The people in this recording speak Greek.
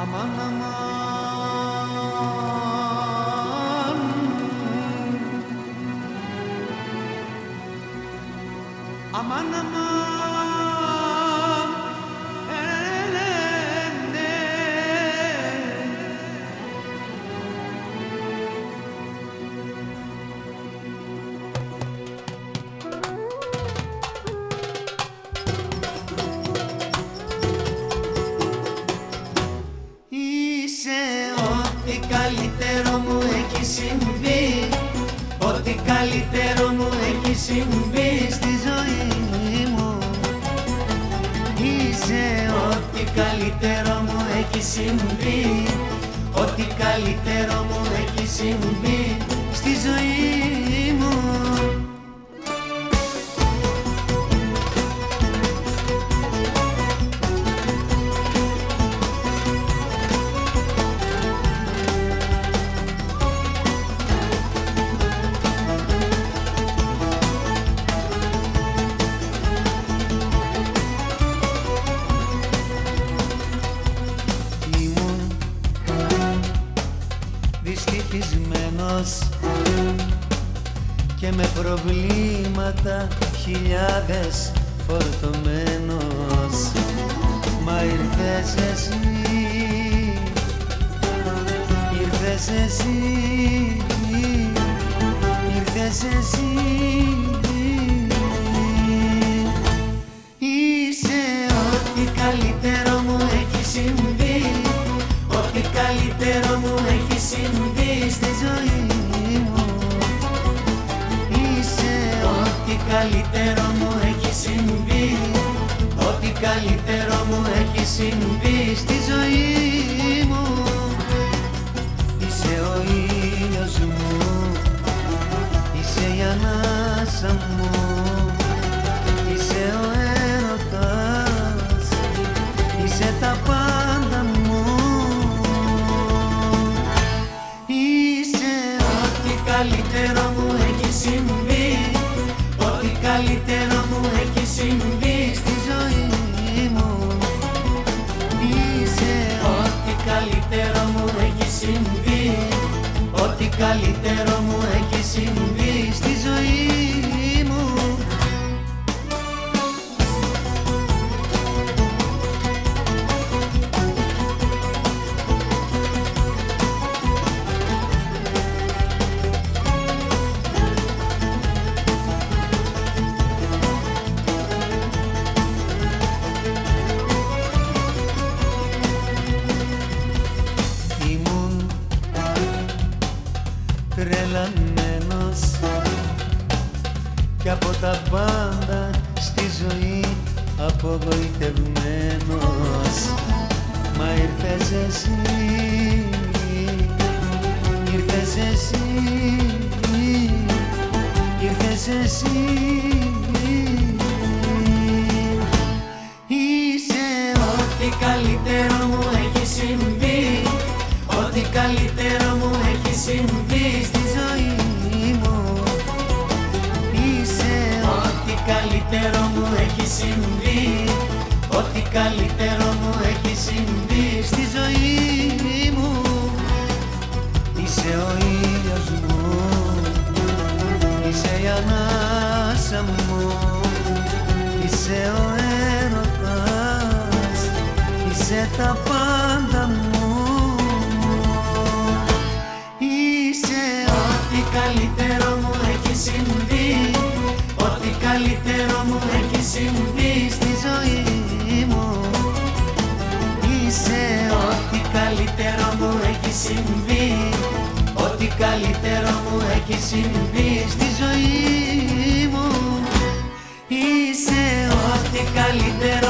Aman aman. Aman aman. Ό,τι καλύτερο μου έχει συμβεί στη ζωή μου. Είσαι ό,τι καλύτερο μου έχει συμβεί. Ό,τι καλύτερο μου έχει συμβεί στη ζωή μου και με προβλήματα χιλιάδες φορτωμένος. Μα ήρθες εσύ, ήρθες εσύ, ήρθες εσύ. Είσαι ό,τι καλύτερο μου έχει συμβεί Ό,τι καλύτερο μου έχει συμβεί καλύτερο μου έχει συμβεί. Ό,τι καλύτερο μου έχει συμβεί στη ζωή μου. Είσαι ο ήλιος μου. Είσαι η ανάσα μου. Είσαι ο έρωτας. Είσαι τα πάντα συμβεί. Ό,τι καλύτερο μου έχει συμβεί και από τα πάντα στη ζωή απογοητευμένος. Μα ήρθες εσύ, ήρθες εσύ, ήρθες εσύ. Είσαι ό,τι καλύτερο μου έχει συμβεί Ό,τι καλύτερο μου έχει συμβεί καλύτερο μου έχει συμβεί. Ό,τι καλύτερο μου έχει συμβεί στη ζωή μου. Είσαι ο ήλιος μου. Είσαι η ανάσα μου. Είσαι ο έρωτας. Είσαι τα πάντα καλύτερο μου έχει συμβείς στη ζωή μου. Είσαι ό,τι καλύτερο μου έχει συμβεί. Ό,τι καλύτερο μου έχει συμβεί στη ζωή μου. Είσαι ό,τι καλύτερο